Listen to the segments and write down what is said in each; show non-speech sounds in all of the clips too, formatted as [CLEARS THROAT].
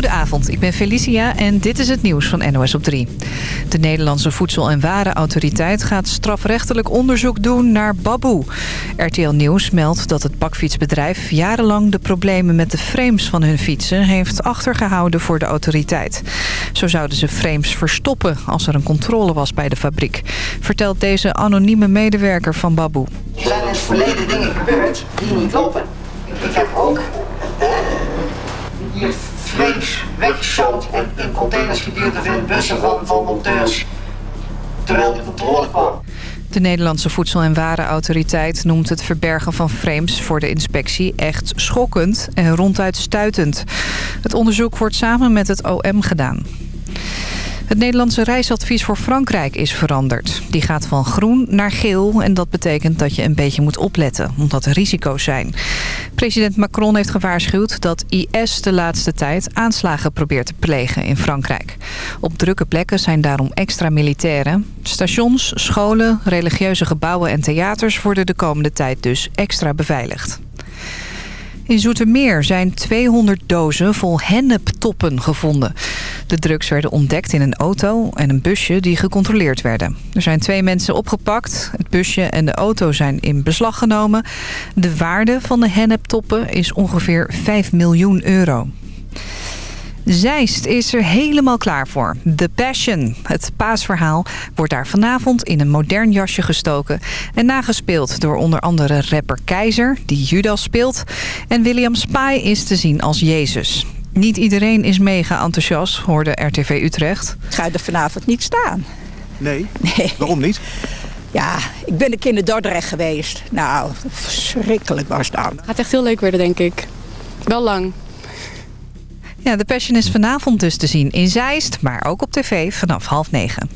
Goedenavond, ik ben Felicia en dit is het nieuws van NOS op 3. De Nederlandse Voedsel- en Warenautoriteit gaat strafrechtelijk onderzoek doen naar Baboe. RTL Nieuws meldt dat het bakfietsbedrijf jarenlang de problemen met de frames van hun fietsen heeft achtergehouden voor de autoriteit. Zo zouden ze frames verstoppen als er een controle was bij de fabriek, vertelt deze anonieme medewerker van Baboe. Er zijn in het verleden dingen gebeurd die niet lopen. Ik heb ook uh, frames weggeshoot en in containers geduwd of bussen van, van monteurs. Terwijl de controle kwam. De Nederlandse Voedsel- en Warenautoriteit noemt het verbergen van frames voor de inspectie echt schokkend en ronduit stuitend. Het onderzoek wordt samen met het OM gedaan. Het Nederlandse reisadvies voor Frankrijk is veranderd. Die gaat van groen naar geel en dat betekent dat je een beetje moet opletten, omdat er risico's zijn. President Macron heeft gewaarschuwd dat IS de laatste tijd aanslagen probeert te plegen in Frankrijk. Op drukke plekken zijn daarom extra militairen. Stations, scholen, religieuze gebouwen en theaters worden de komende tijd dus extra beveiligd. In Zoetermeer zijn 200 dozen vol henneptoppen gevonden. De drugs werden ontdekt in een auto en een busje die gecontroleerd werden. Er zijn twee mensen opgepakt. Het busje en de auto zijn in beslag genomen. De waarde van de henneptoppen is ongeveer 5 miljoen euro. Zeist is er helemaal klaar voor. The Passion, het paasverhaal, wordt daar vanavond in een modern jasje gestoken... en nagespeeld door onder andere rapper Keizer, die Judas speelt... en William Spy is te zien als Jezus. Niet iedereen is mega enthousiast, hoorde RTV Utrecht. Ik ga er vanavond niet staan. Nee? Nee. Waarom niet? Ja, ik ben een keer in Dordrecht geweest. Nou, verschrikkelijk was dat. Gaat echt heel leuk worden, denk ik. Wel lang. Ja, de Passion is vanavond dus te zien in Zeist, maar ook op tv vanaf half negen.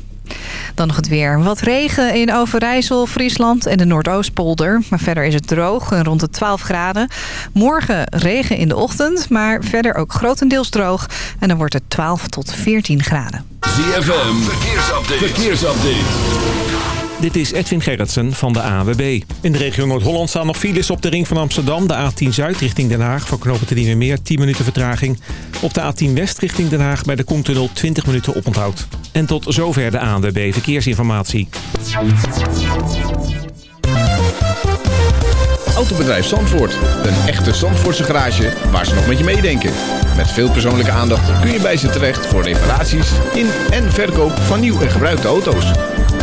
Dan nog het weer. Wat regen in Overijssel, Friesland en de Noordoostpolder. Maar verder is het droog en rond de 12 graden. Morgen regen in de ochtend, maar verder ook grotendeels droog. En dan wordt het 12 tot 14 graden. ZFM, verkeersupdate. verkeersupdate. Dit is Edwin Gerritsen van de AWB. In de regio Noord-Holland staan nog files op de ring van Amsterdam. De A10 Zuid richting Den Haag voor knopen te meer 10 minuten vertraging. Op de A10 West richting Den Haag bij de Koentunnel 20 minuten oponthoud. En tot zover de ANWB Verkeersinformatie. Autobedrijf Zandvoort. Een echte Zandvoortse garage waar ze nog met je meedenken. Met veel persoonlijke aandacht kun je bij ze terecht voor reparaties in en verkoop van nieuw en gebruikte auto's.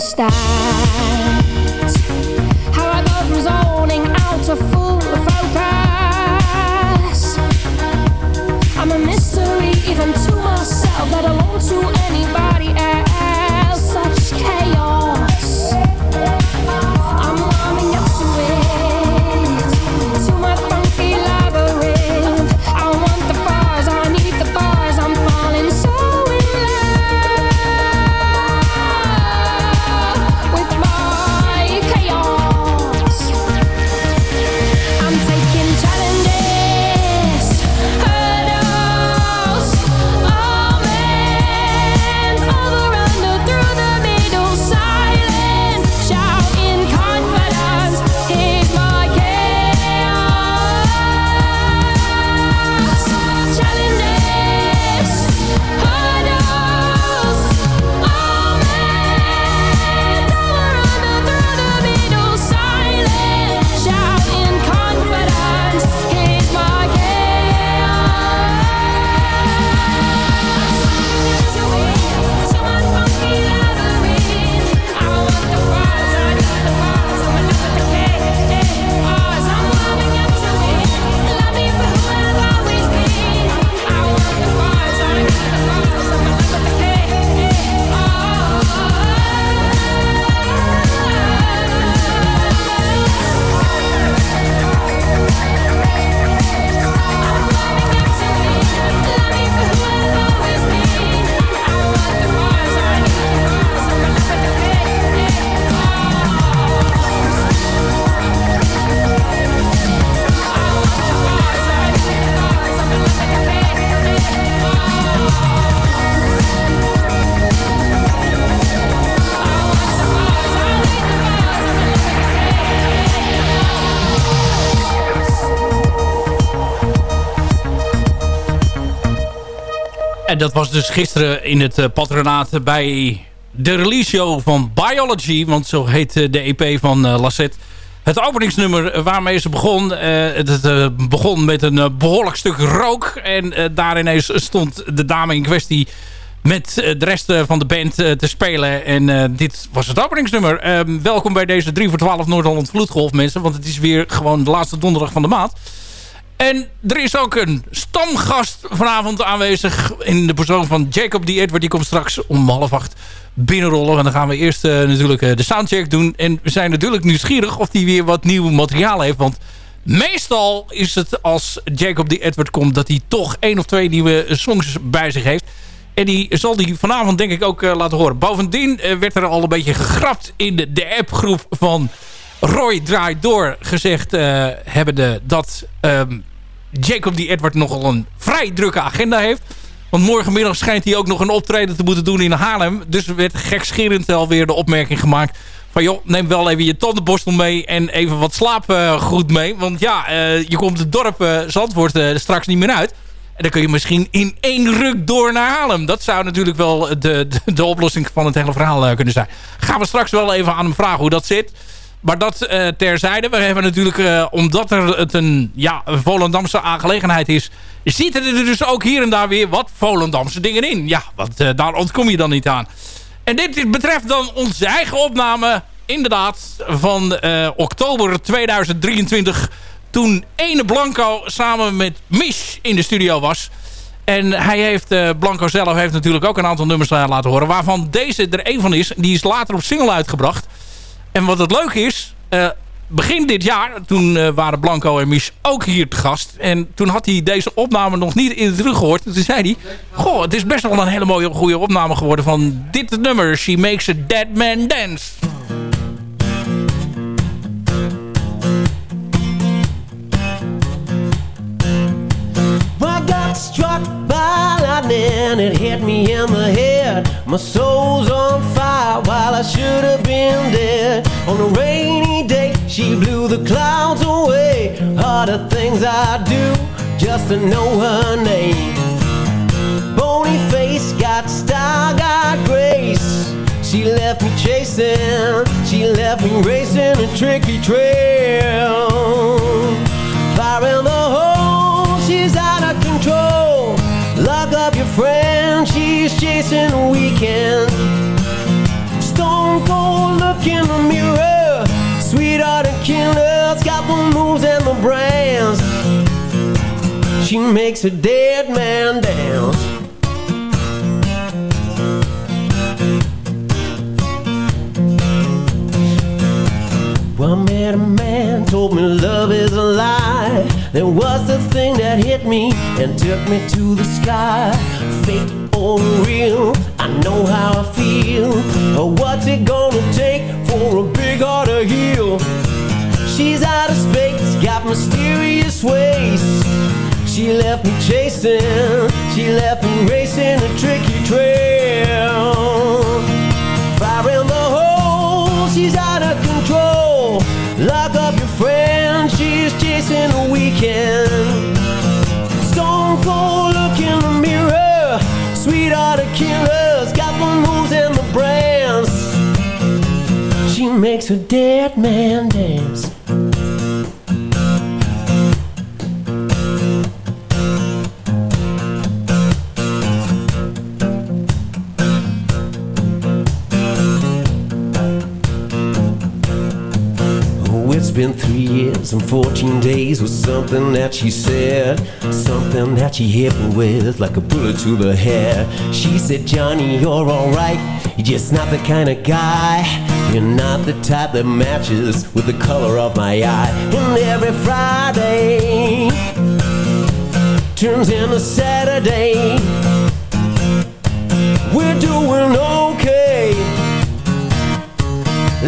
した。Dat was dus gisteren in het uh, patronaat bij de release show van Biology. Want zo heet de EP van uh, Lassette. Het openingsnummer waarmee ze begon. het, het begon met een behoorlijk stuk rook. En daar ineens stond de dame in kwestie met de rest van de band te spelen. En dit was het openingsnummer. Ehm, welkom bij deze 3 voor 12 Noord-Holland Vloedgolf mensen. Want het is weer gewoon de laatste donderdag van de maand. En er is ook een stamgast vanavond aanwezig in de persoon van Jacob D. Edward. Die komt straks om half acht binnenrollen. En dan gaan we eerst uh, natuurlijk uh, de soundcheck doen. En we zijn natuurlijk nieuwsgierig of hij weer wat nieuw materiaal heeft. Want meestal is het als Jacob D. Edward komt... dat hij toch één of twee nieuwe songs bij zich heeft. En die zal die vanavond denk ik ook uh, laten horen. Bovendien werd er al een beetje gegrapt in de, de appgroep van... Roy draait door gezegd hebben de, dat um, Jacob die Edward nogal een vrij drukke agenda heeft. Want morgenmiddag schijnt hij ook nog een optreden te moeten doen in Haarlem. Dus er werd gekscherend alweer de opmerking gemaakt... van joh, neem wel even je tandenborstel mee en even wat slaapgoed mee. Want ja, uh, je komt het dorp uh, Zandvoort uh, straks niet meer uit. En dan kun je misschien in één ruk door naar Haarlem. Dat zou natuurlijk wel de, de, de oplossing van het hele verhaal kunnen zijn. Gaan we straks wel even aan hem vragen hoe dat zit... Maar dat uh, terzijde. We hebben natuurlijk, uh, omdat er het een, ja, een Volendamse aangelegenheid is... zitten er dus ook hier en daar weer wat Volendamse dingen in. Ja, want uh, daar ontkom je dan niet aan. En dit betreft dan onze eigen opname... inderdaad, van oktober 2023... toen Ene Blanco samen met Mish in de studio was... En hij heeft, Blanco zelf heeft natuurlijk ook een aantal nummers laten horen... waarvan deze er een van is. Die is later op single uitgebracht... En wat het leuk is... Uh, begin dit jaar, toen uh, waren Blanco en Mich ook hier te gast. En toen had hij deze opname nog niet in terug gehoord. Toen zei hij... Goh, het is best wel een hele mooie goede opname geworden van dit nummer. She Makes a Dead Man Dance. Lightning, it hit me in the head. My soul's on fire while I should have been dead. On a rainy day, she blew the clouds away. The things I do just to know her name. Bony face, got style, got grace. She left me chasing, she left me racing a tricky trail. Fire in she's chasing a weekend. Stone cold look in the mirror, sweetheart and killer, got the moves and the brands. She makes a dead man dance. Well, I met a man, told me love is a lie. There was the thing that hit me and took me to the sky. Fake or real, I know how I feel. What's it gonna take for a big heart to heal? She's out of space, got mysterious ways. She left me chasing, she left me racing a tricky trail. Fire in the hole, she's out of control. Lock up your friend, she's chasing a weekend. Sweetheart of killers, got the moves and the brands. She makes a dead man dance. And 14 days was something that she said. Something that she hit me with like a bullet to the head. She said, Johnny, you're alright. You're just not the kind of guy. You're not the type that matches with the color of my eye. And every Friday turns into Saturday. We're doing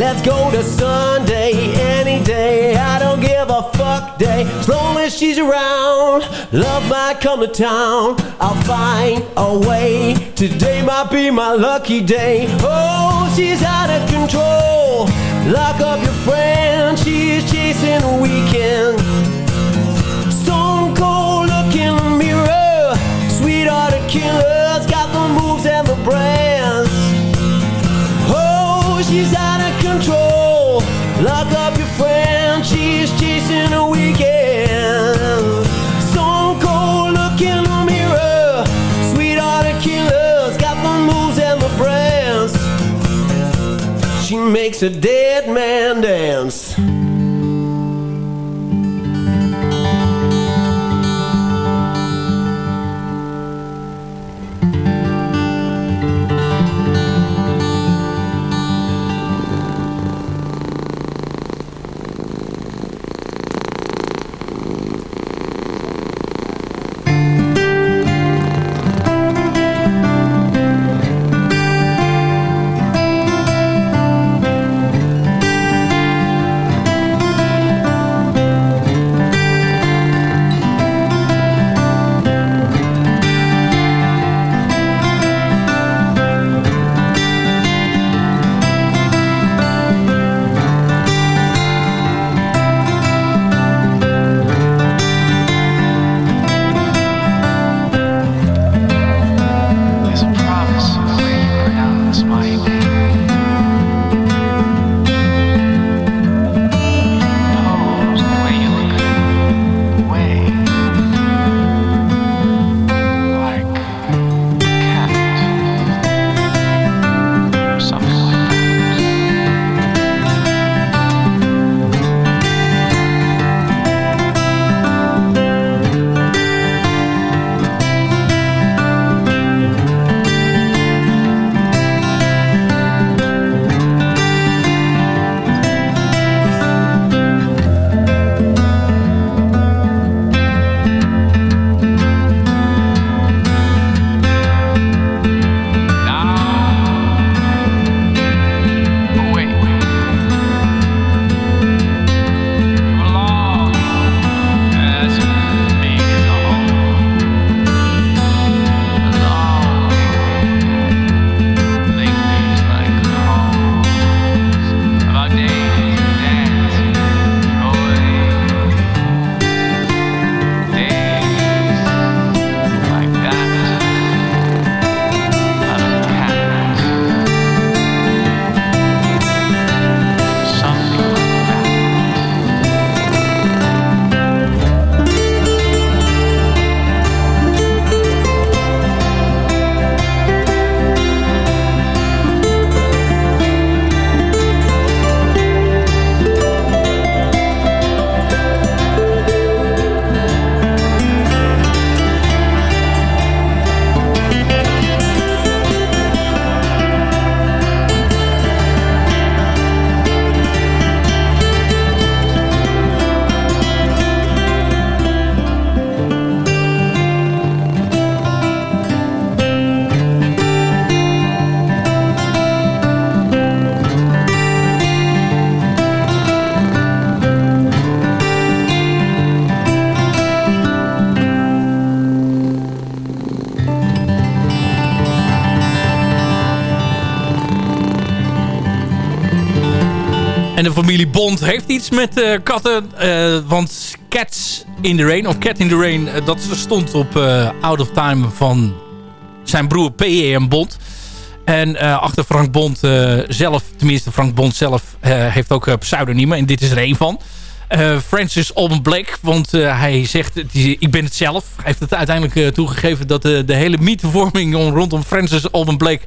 Let's go to Sunday any day. I don't give a fuck day. As long as she's around, love might come to town. I'll find a way. Today might be my lucky day. Oh, she's out of control. Lock up your friend. She's chasing a weekend. Stone cold look in the mirror. Sweetheart of killers. Got the moves and the brands. Oh, she's out of control. Lock up your friend, she's chasing a weekend. Stone cold, look in the mirror. Sweetheart killers, got the moves and the brands. She makes a dead man dance. Familie Bond heeft iets met eh, katten. eh, want Cats in the Rain, of Cat in the Rain... eh, dat stond op Out of Time van zijn broer P.E.M. Bond. En achter Frank Bond zelf, tenminste Frank Bond zelf... heeft ook pseudoniemen. En dit is er één van. Francis Alban Blake, want hij zegt, ik ben het zelf. Hij heeft het uiteindelijk toegegeven dat de, hele mythevorming om- rondom Francis Alban Blake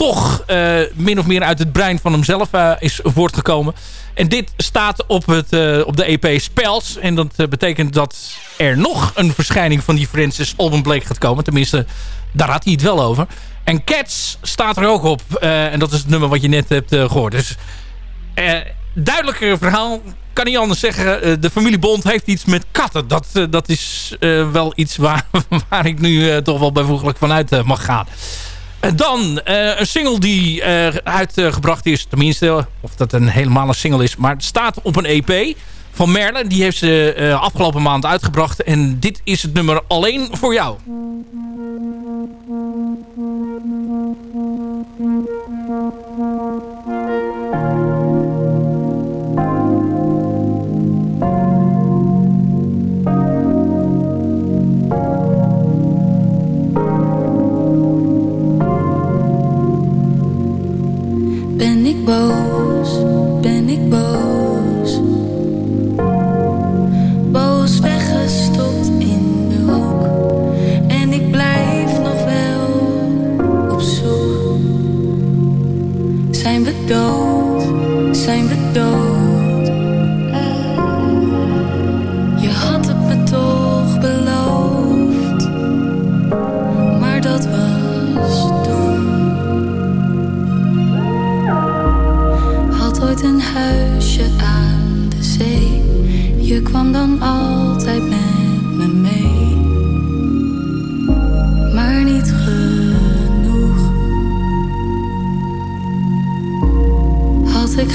toch eh, min of meer uit het brein van hemzelf eh, is voortgekomen. En dit staat op, het, eh, op de EP Spells. En dat betekent dat er nog een verschijning van die Francis Alban Blake gaat komen. Tenminste, daar had hij het wel over. En Cats staat er ook op. en dat is het nummer wat je net hebt eh, gehoord. Dus duidelijker verhaal. Kan niet anders zeggen. de familie Bond heeft iets met katten. Dat, dat is wel iets waar, [LAUGHS] waar ik nu toch wel bijvoeglijk vanuit mag gaan. En dan eh, een single die eh, uitgebracht is. Tenminste, of dat een helemaal single is. Maar het staat op een EP van Merle. Die heeft ze eh, afgelopen maand uitgebracht. En dit is het nummer Alleen voor jou. ben ik boos, ben ik boos.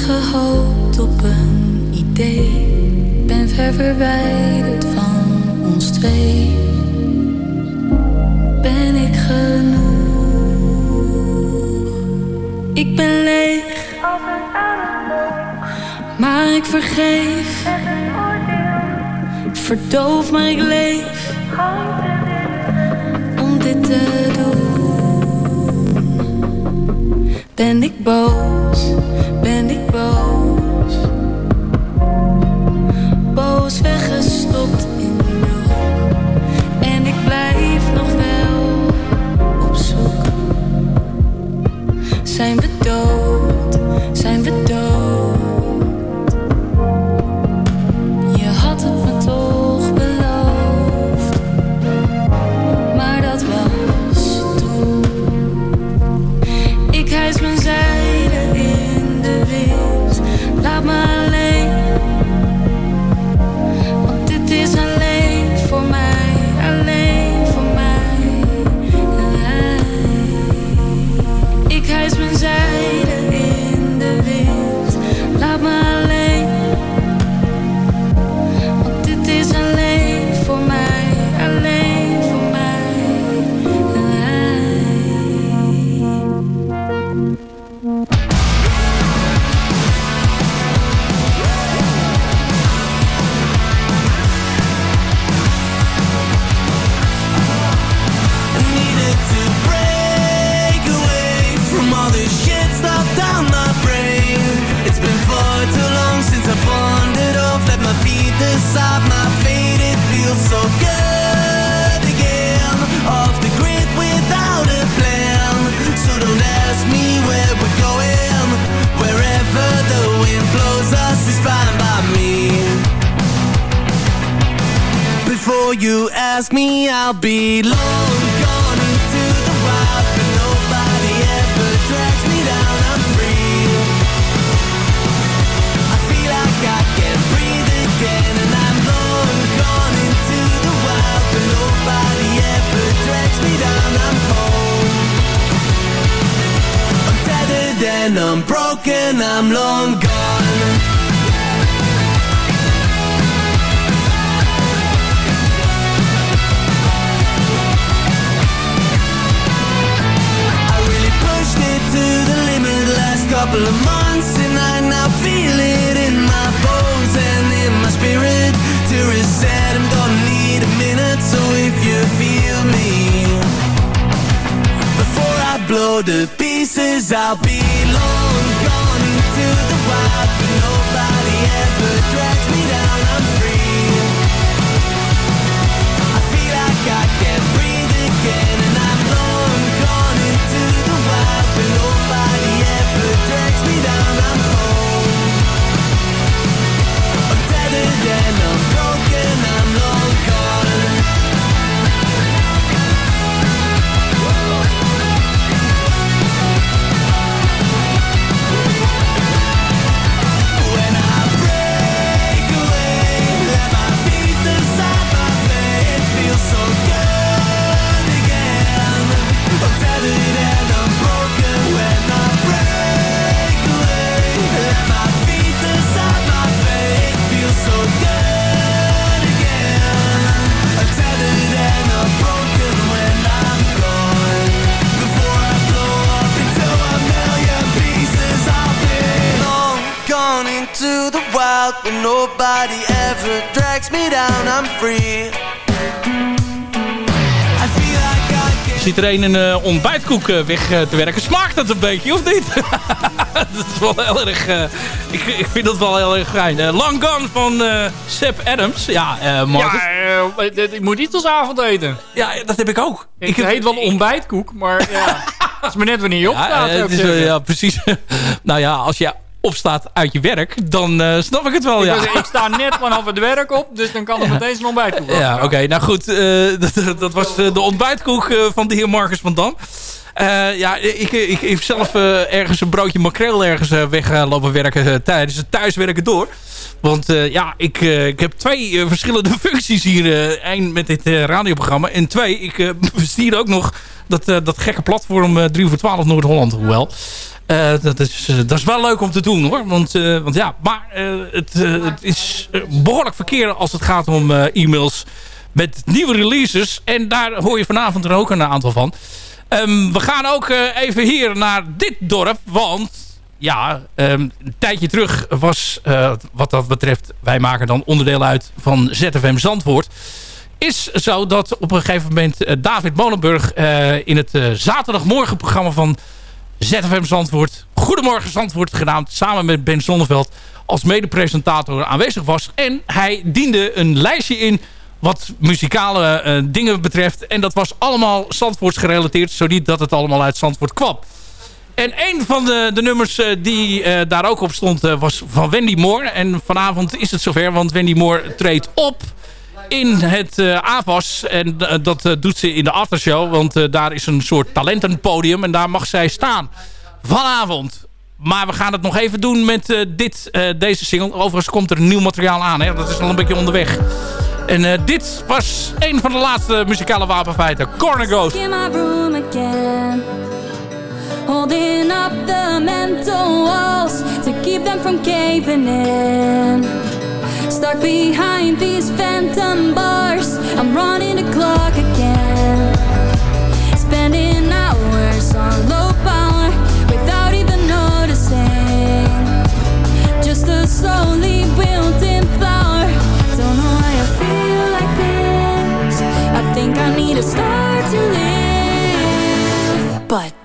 gehoopt op een idee. Ben ver verwijderd van ons twee. Ben ik genoeg? Ik ben leeg, maar ik vergeef. Verdoof, maar ik leef. iedereen een eh, ontbijtkoek eh, weg eh, te werken. Smaakt dat een beetje, of niet? [LAUGHS] dat is wel heel erg... Ik, ik, vind dat wel heel erg fijn. Long Gone van Seb Adams. Ja, Marcus. Ja, ik moet niet als avondeten. Ja, dat heb ik ook. Ik, heet wel ontbijtkoek, maar ja... [LAUGHS] Dat is me net wanneer je opstaat. Ja, het is, ja precies. [LAUGHS] nou ja, als je opstaat uit je werk, dan uh, snap ik het wel. Ik, ja. Ik sta net vanaf het werk op, dus dan kan er ja. meteen ontbijt ontbijtkoek. Ja, oké. Nou goed, eh, [LAUGHS] dat, was eh, de ontbijtkoek van de heer Marcus van Dam. Ja, ik, ik, heb zelf ergens een broodje makreel ergens uh, weglopen werken tijdens het thuiswerken door. Want ja, ik, ik heb twee verschillende [LAUGHS] functies hier. Eén met dit radioprogramma en twee, ik [LAUGHS] bestuur ook nog dat, eh, dat gekke platform eh, 3 voor 12 Noord-Holland, hoewel. Eh, dat, is, dat is wel leuk om te doen hoor. Want, want ja, maar het, het, is behoorlijk verkeer als het gaat om e-mails met nieuwe releases. En daar hoor je vanavond er ook een aantal van. Ehm, we gaan ook even hier naar dit dorp. Want ja, ehm, een tijdje terug was wat dat betreft... wij maken dan onderdeel uit van ZFM Zandvoort is zo dat op een gegeven moment eh, David Molenburg eh, in het eh, zaterdagmorgenprogramma van ZFM Zandvoort, Goedemorgen Zandvoort genaamd, samen met Ben Zonneveld als medepresentator aanwezig was. En hij diende een lijstje in wat muzikale dingen betreft. En dat was allemaal Zandvoorts gerelateerd, zodat dat het allemaal uit Zandvoort kwam. En een van de, de nummers die daar ook op stond was van Wendy Moore. En vanavond is het zover, want Wendy Moore treedt op in het eh AVAS. En eh, dat eh, doet ze in de aftershow. Want daar is een soort talentenpodium. En daar mag zij staan. Vanavond. Maar we gaan het nog even doen met dit, deze single. Overigens komt er nieuw materiaal aan. Hè? Dat is al een beetje onderweg. En dit was een van de laatste muzikale wapenfeiten. Corner Ghost. in room Holding up the mental walls To keep them from caving in Stuck behind these phantom bars. I'm running the clock again. Spending hours on low power Without even noticing. Just a slowly built-in flower. Don't know why I feel like this. I think I need a start to live. But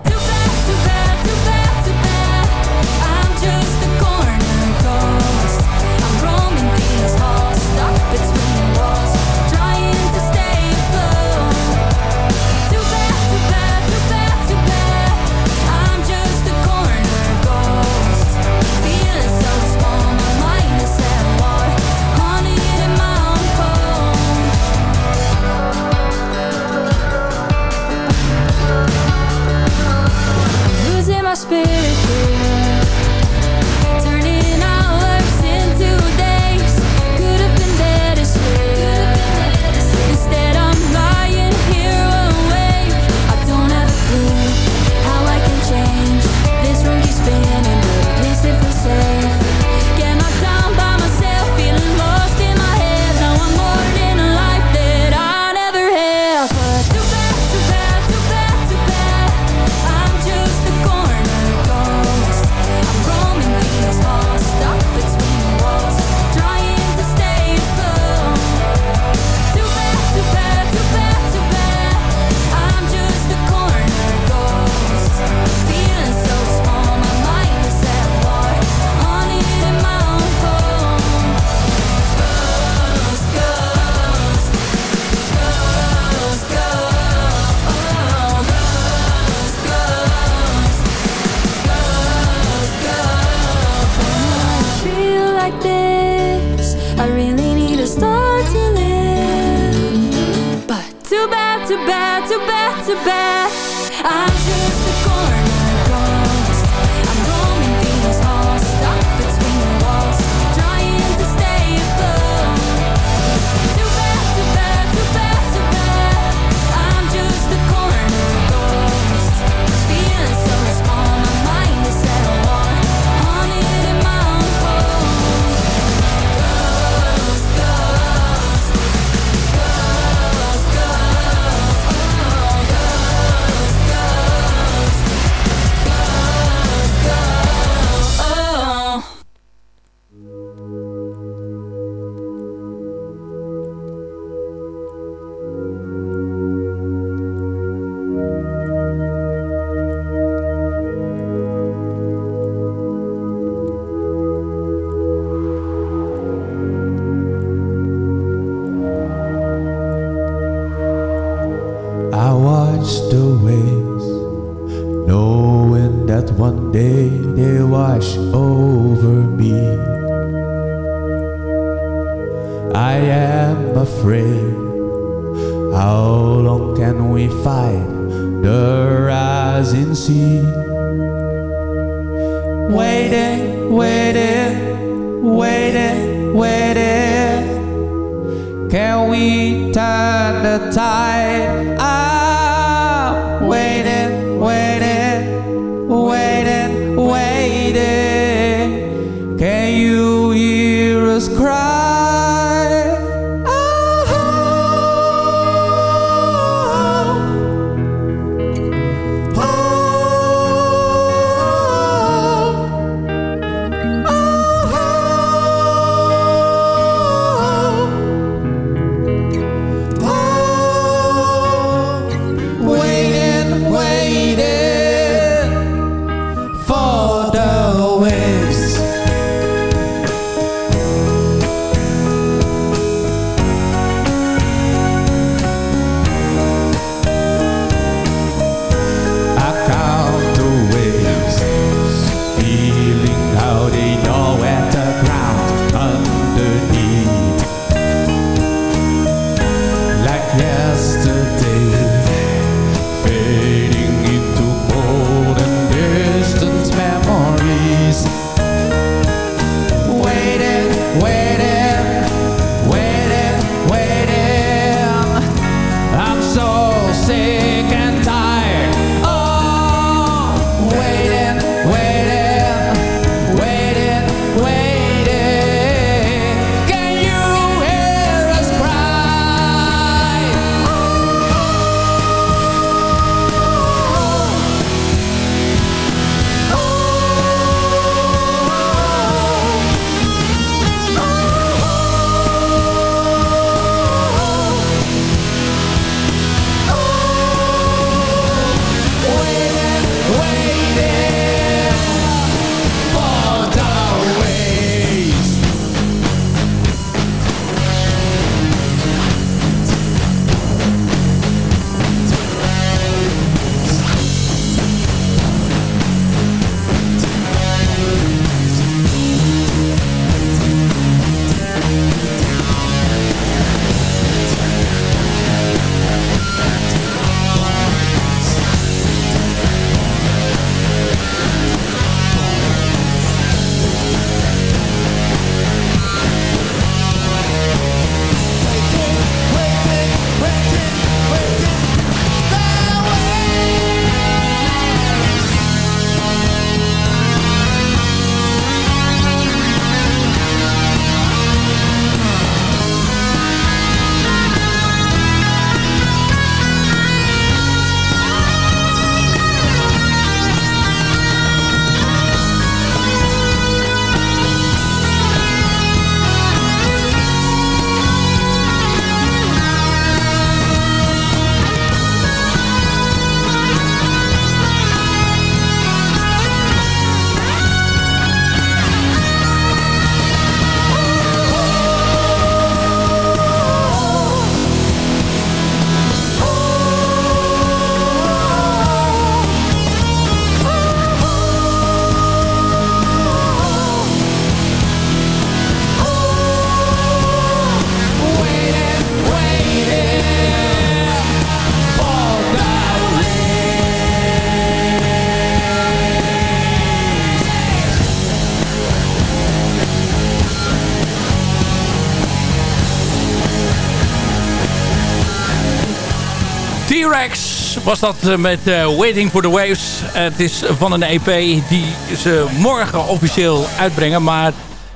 was dat eh, met eh, Waiting for the Waves. het is van een EP die ze morgen officieel uitbrengen. Maar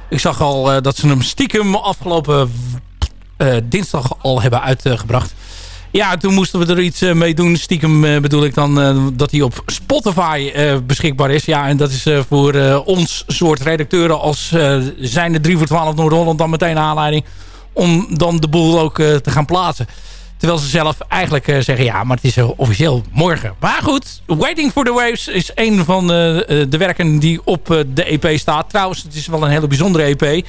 ik zag al eh, dat ze hem stiekem afgelopen eh, dinsdag al hebben uitgebracht. Ja, toen moesten we er iets eh, mee doen. Stiekem eh, bedoel ik dan eh, dat hij op Spotify eh, beschikbaar is. Ja, en dat is eh, voor eh, ons soort redacteuren als eh zijn de 3 voor 12 Noord-Holland dan meteen een aanleiding om dan de boel ook eh, te gaan plaatsen. Terwijl ze zelf eigenlijk eh, zeggen, ja, maar het is eh, officieel morgen. Maar goed, Waiting for the Waves is een van eh, de werken die op de EP staat. Trouwens, het is wel een hele bijzondere EP.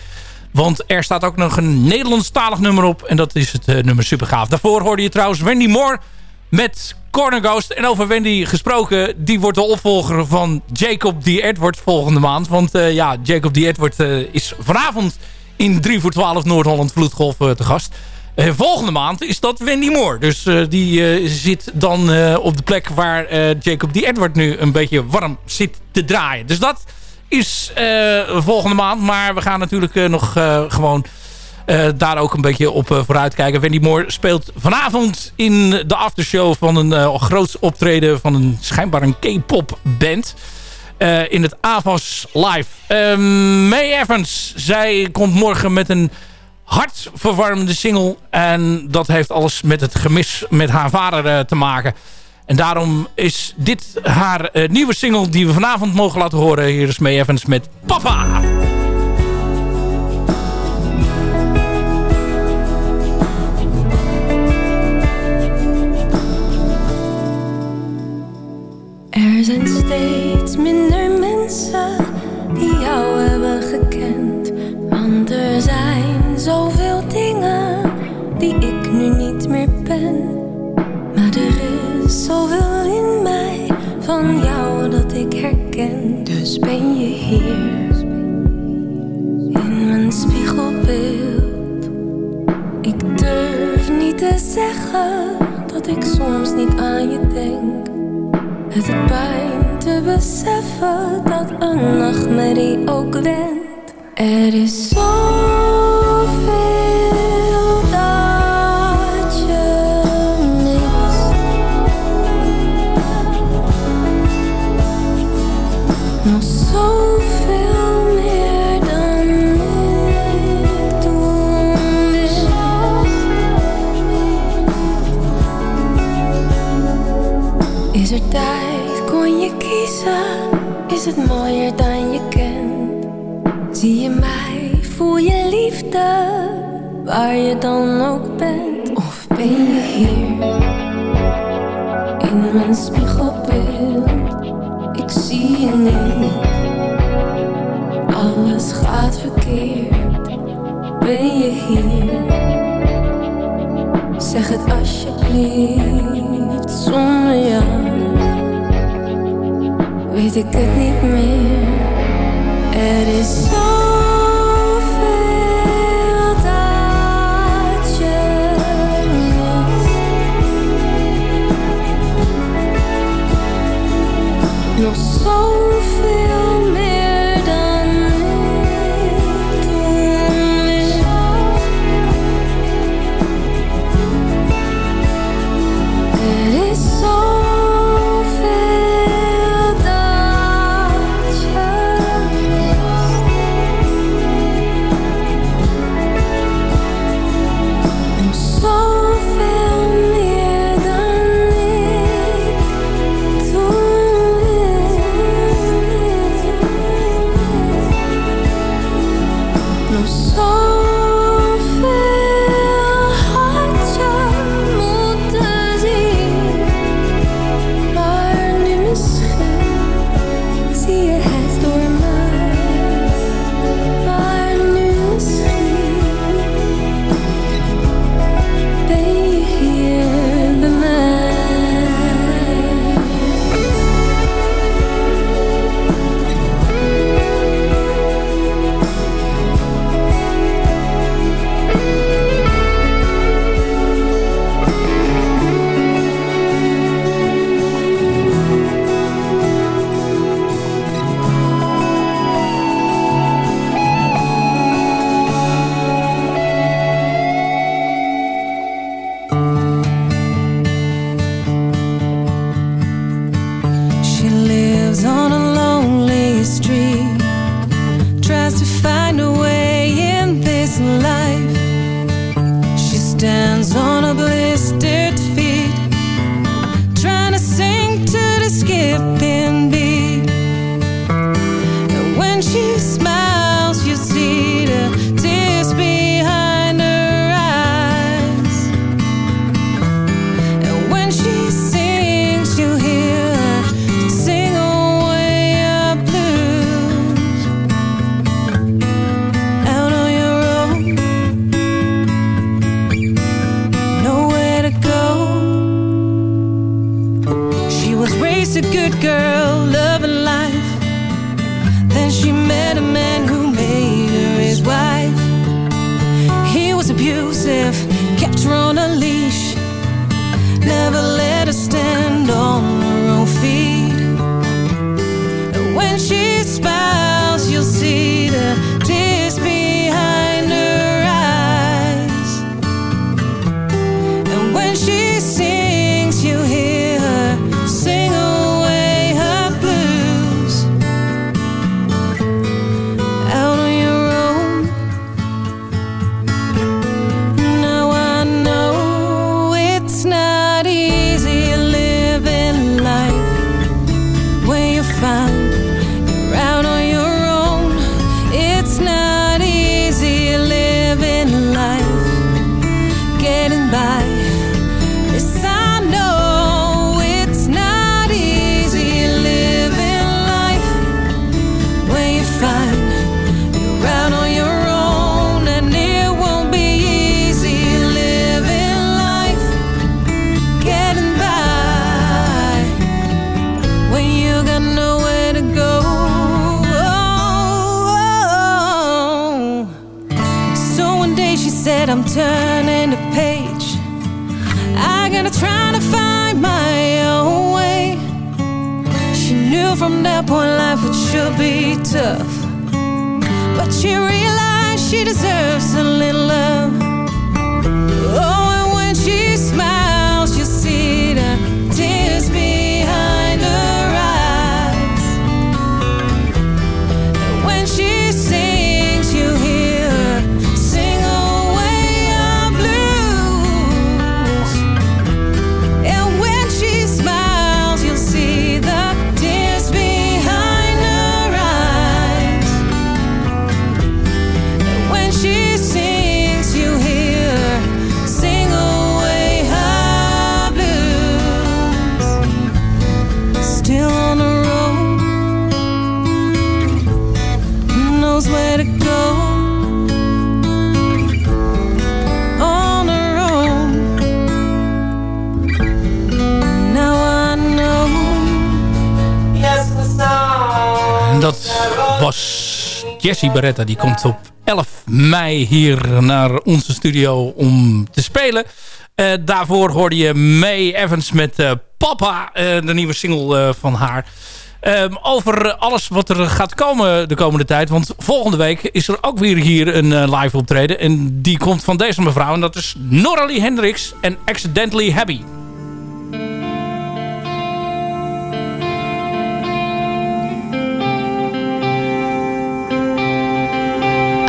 Want er staat ook nog een Nederlandstalig nummer op. En dat is het nummer Supergaaf. Daarvoor hoorde je trouwens Wendy Moore met Corner Ghost. En over Wendy gesproken, die wordt de opvolger van Jacob D. Edward volgende maand. Want ja, Jacob D. Edward is vanavond in 3 voor 12 Noord-Holland Vloedgolf te gast. Eh, volgende maand is dat Wendy Moore. Dus eh, die eh, zit dan op de plek waar Jacob D. Edward nu een beetje warm zit te draaien. Dus dat is volgende maand. Maar we gaan natuurlijk nog gewoon daar ook een beetje op vooruit kijken. Wendy Moore speelt vanavond in de aftershow van een groots optreden van een schijnbaar een K-pop band. in het AVAS Live. Ehm May Evans, zij komt morgen met een hartverwarmende single. En dat heeft alles met het gemis met haar vader eh, te maken. En daarom is dit haar eh, nieuwe single die we vanavond mogen laten horen. Hier is May Evans met Papa. Er zijn steeds minder mensen die jou zoveel dingen die ik nu niet meer ben. Maar er is zoveel in mij van jou dat ik herken. Dus ben je hier in mijn spiegelbeeld. Ik durf niet te zeggen dat ik soms niet aan je denk. Het pijn te beseffen dat een nachtmerrie ook wendt. Er is zoveel waar je dan Dat was Jessie Beretta. Die komt op 11 mei hier naar onze studio om te spelen. Eh, daarvoor hoorde je May Evans met eh, Papa, eh, de nieuwe single van haar. Ehm, over alles wat er gaat komen de komende tijd. Want volgende week is er ook weer hier een live optreden. En die komt van deze mevrouw. En dat is Noralie Hendricks en Accidentally Happy.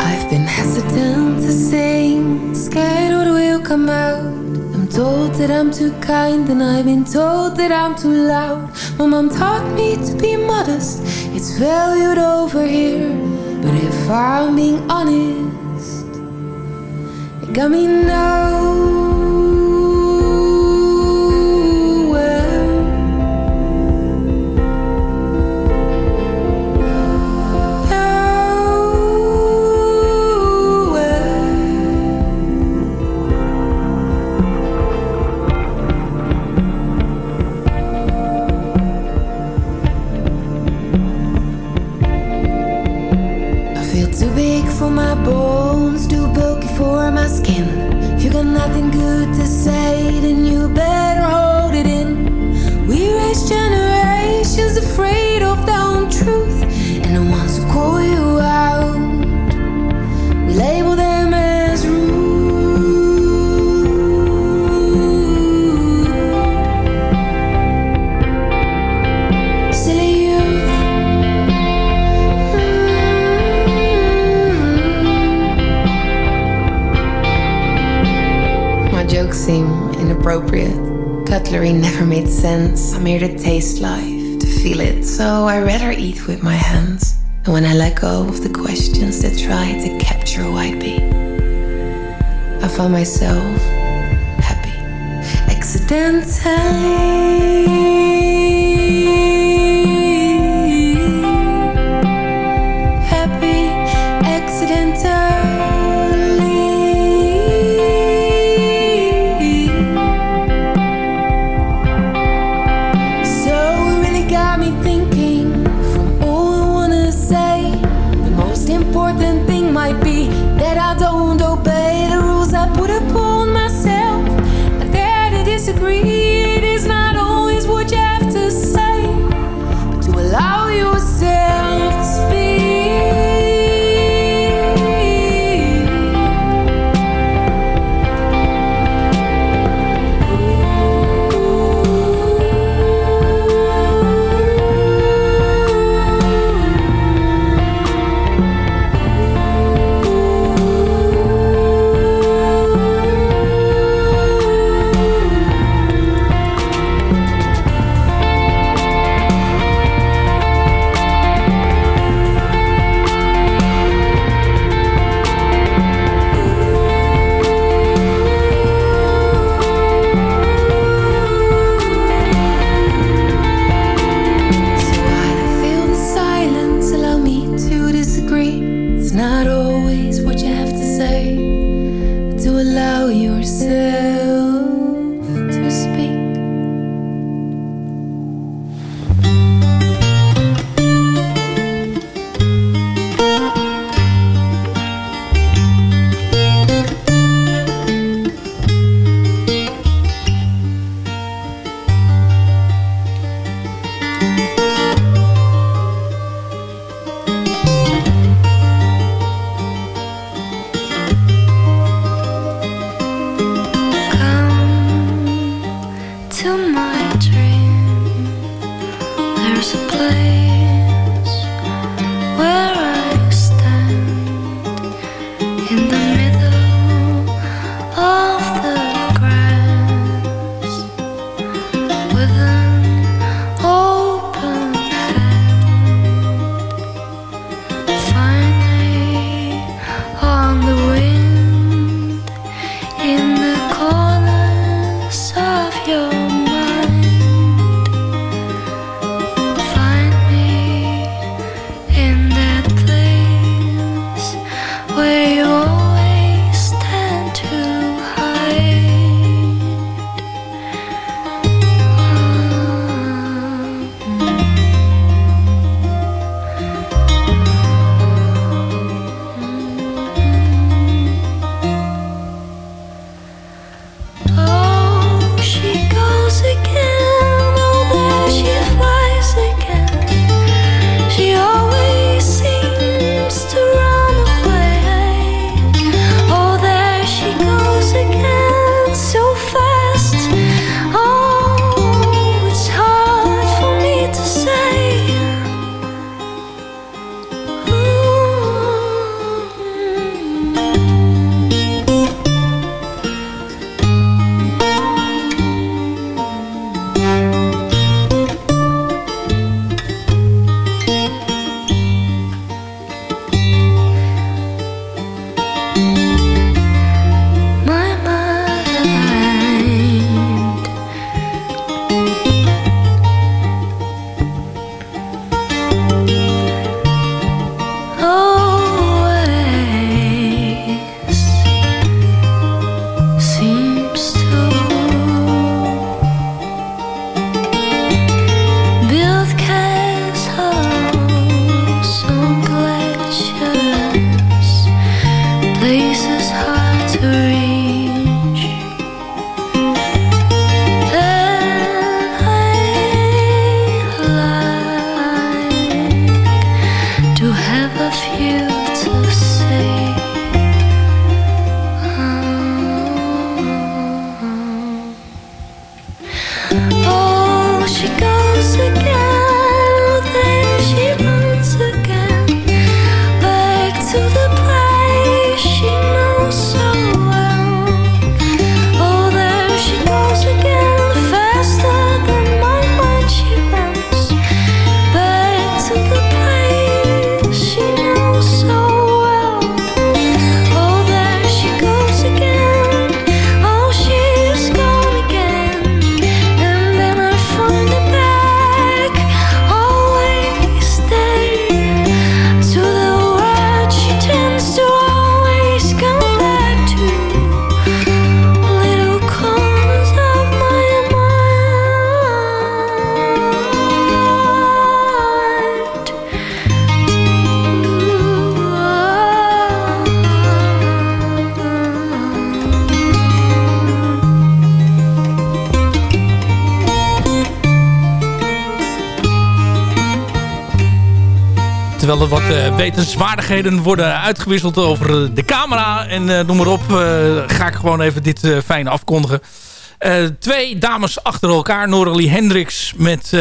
I've been hesitant to will come out. Told that I'm too kind, and I've been told that I'm too loud. My mom taught me to be modest, it's valued over here. But if I'm being honest, it got me nowhere. My bones, too bulky for my skin. If you got nothing good to say, then you better hold inappropriate. Cutlery never made sense. I'm here to taste life, to feel it, so I rather eat with my hands. And when I let go of the questions that try to capture who I'd be, I find myself happy. Accidentally not always what you have to say, to allow wetenswaardigheden worden uitgewisseld over eh, de camera en eh, noem maar op, eh, ga ik gewoon even dit fijn afkondigen. Twee dames achter elkaar. Noralie Hendricks met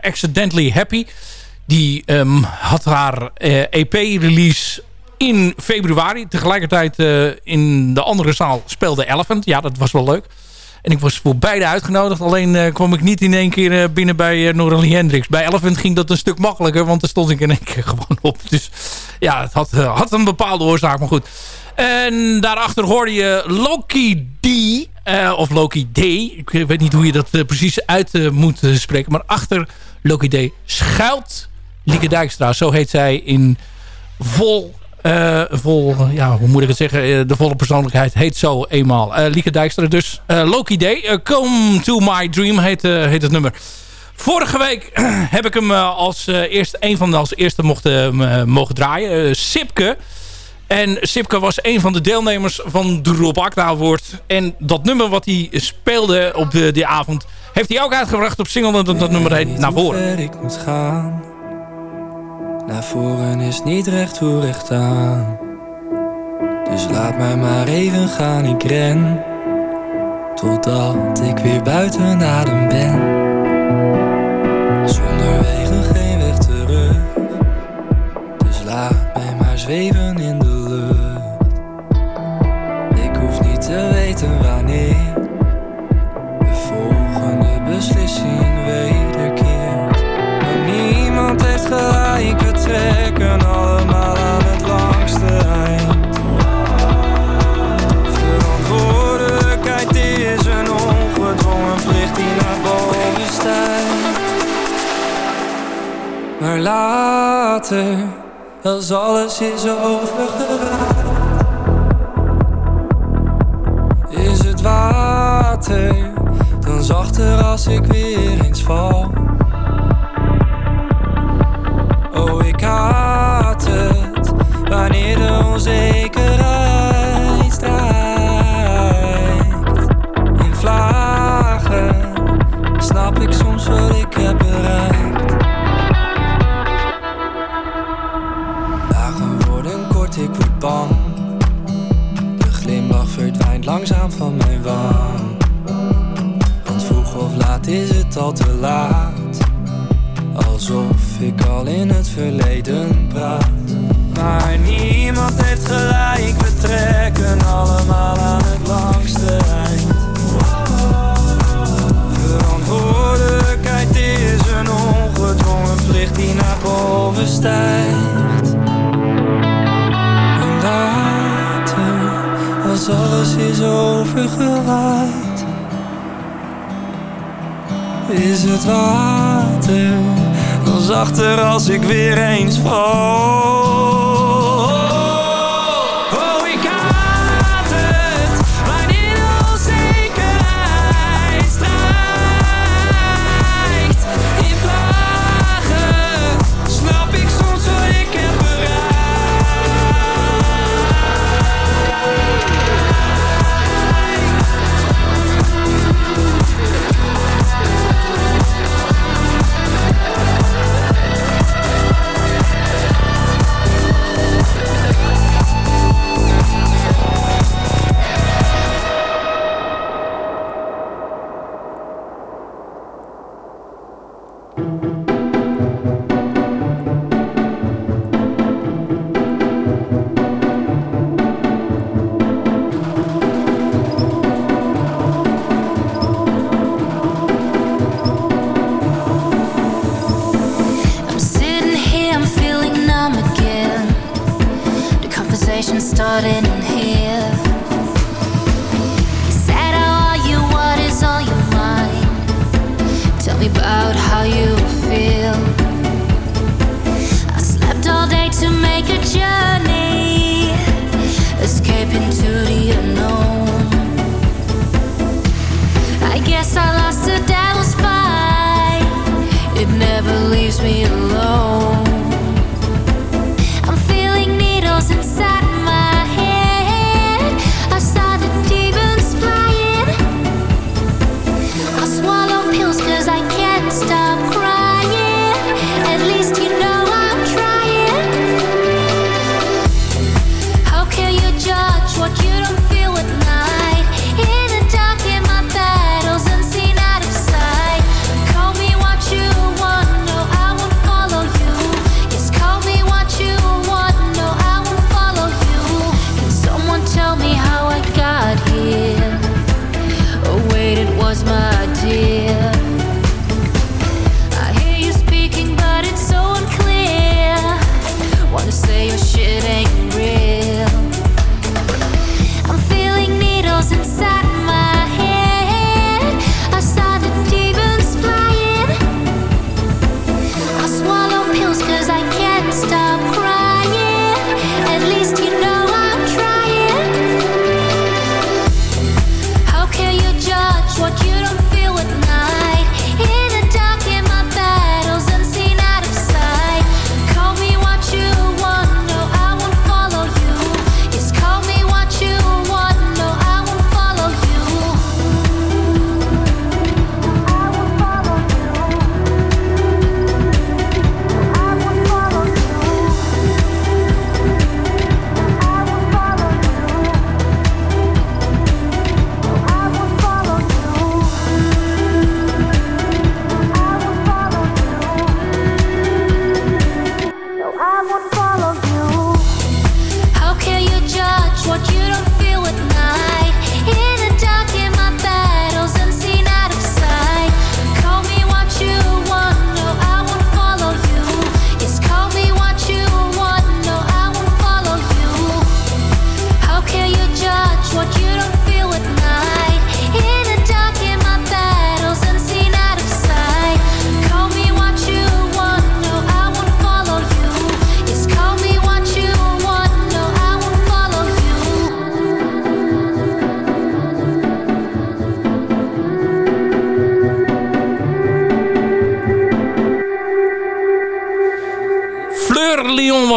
Accidentally Happy. Die ehm, had haar EP-release in februari. Tegelijkertijd in de andere zaal speelde Elephant. Ja, dat was wel leuk. En ik was voor beide uitgenodigd. Alleen eh, kwam ik niet in één keer eh, binnen bij uh, Noralie Hendricks. Bij Elephant ging dat een stuk makkelijker. Want daar stond ik in één keer [LAUGHS] gewoon op. Dus ja, het had, eh, had een bepaalde oorzaak. Maar goed. En daarachter hoorde je Loki D. eh, of Loki D. Ik weet niet hoe je dat eh, precies uit eh, moet eh, spreken. Maar achter Loki D schuilt Lieke Dijkstra. Zo heet zij in vol... eh, vol, ja, hoe moet ik het zeggen? Eh, de volle persoonlijkheid heet zo eenmaal. Eh Lieke Dijkstra dus. Loki Day. Come to my dream heet, heet het nummer. Vorige week [CLEARS THROAT] heb ik hem als eerste, een van de als eerste mocht, mogen draaien. Sipke. En Sipke was een van de deelnemers van de Rob Award. En dat nummer wat hij speelde op de, die avond... heeft hij ook uitgebracht op single. Dat, dat nummer heet Naar voren. ik moet gaan. Naar voren is niet recht hoe recht aan. Dus laat mij maar even gaan, ik ren. Totdat ik weer buiten adem ben. Als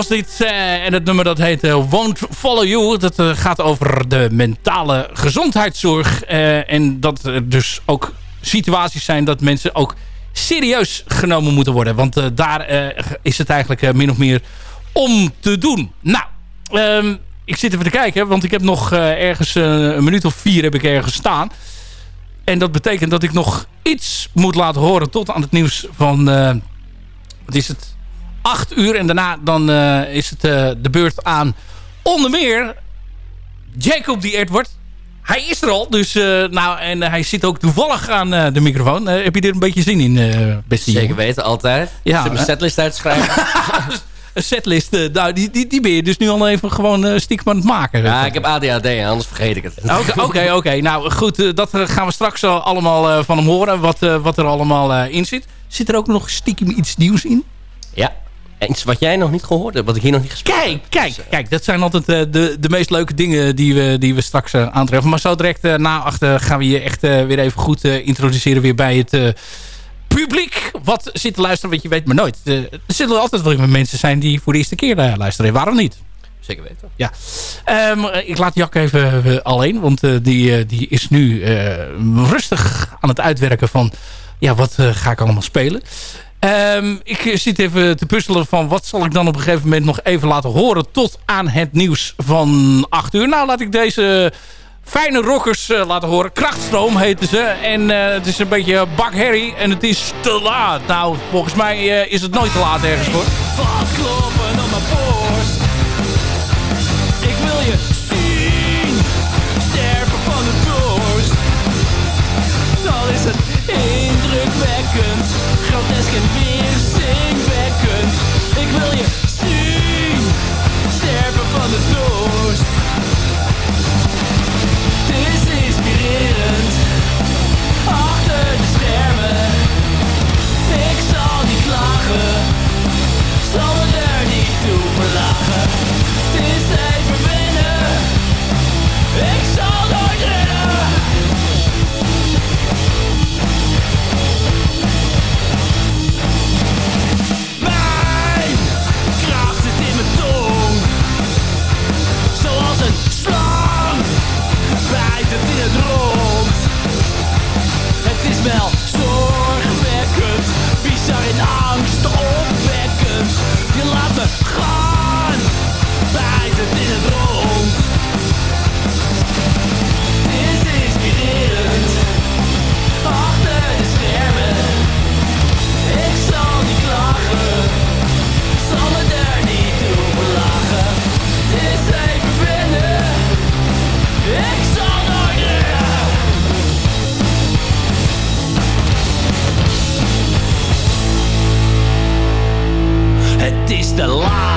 eh, en het nummer dat heet eh, Won't Follow You. Dat eh, gaat over de mentale gezondheidszorg. en dat er dus ook situaties zijn dat mensen ook serieus genomen moeten worden. Want daar is het eigenlijk min of meer om te doen. Nou, ehm, ik zit even te kijken. Want ik heb nog ergens een minuut of vier heb ik ergens staan. En dat betekent dat ik nog iets moet laten horen tot aan het nieuws van... wat is het? 8 uur. En daarna dan, eh, is het eh, de beurt aan onder meer Jacob die Edward. Hij is er al. Dus, eh, nou, en hij zit ook toevallig aan de microfoon. Heb je er een beetje zin in, beste Zeker jongen? weten, altijd. Ja, mijn hè? setlist uit te schrijven. Een setlist, [LAUGHS] nou, die, die, die ben je dus nu al even gewoon stiekem aan het maken. ja, ik heb ADHD, anders vergeet ik het. Oké, [LAUGHS] oké. Nou goed, dat gaan we straks allemaal van hem horen. Wat, wat er allemaal in zit. Zit er ook nog stiekem iets nieuws in? Ja, en iets wat jij nog niet gehoord hebt, wat ik hier nog niet gespeeld Kijk, kijk, kijk. Dat zijn altijd eh, de, de meest leuke dingen die we, die we straks eh, aantreffen. Maar zo direct eh, na achter gaan we je echt eh, weer even goed eh, introduceren weer bij het eh, publiek. Wat zit te luisteren, want je weet maar nooit. Eh, er zullen altijd wel mensen zijn die voor de eerste keer eh, luisteren. Waarom niet? Zeker weten. Ja. Ehm, ik laat Jak even eh, alleen, want eh, die, eh, die is nu eh, rustig aan het uitwerken van... ja, wat eh, ga ik allemaal spelen? Ehm, ik zit even te puzzelen van wat zal ik dan op een gegeven moment nog even laten horen... tot aan het nieuws van 8 uur. Nou, laat ik deze fijne rockers eh, laten horen. Krachtstroom heten ze. En eh, het is een beetje Bak Harry en het is te laat. Nou, volgens mij eh, is het nooit te laat ergens voor. Wat kloppen op mijn borst. En weerzinwekkend. Ik wil je Het is te laat.